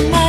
amor.